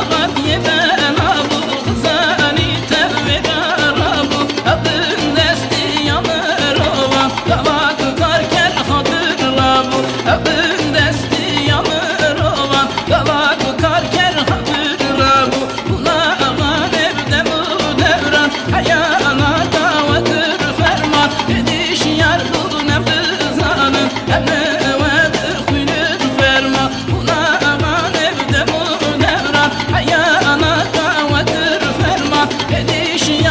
Dama Kedişi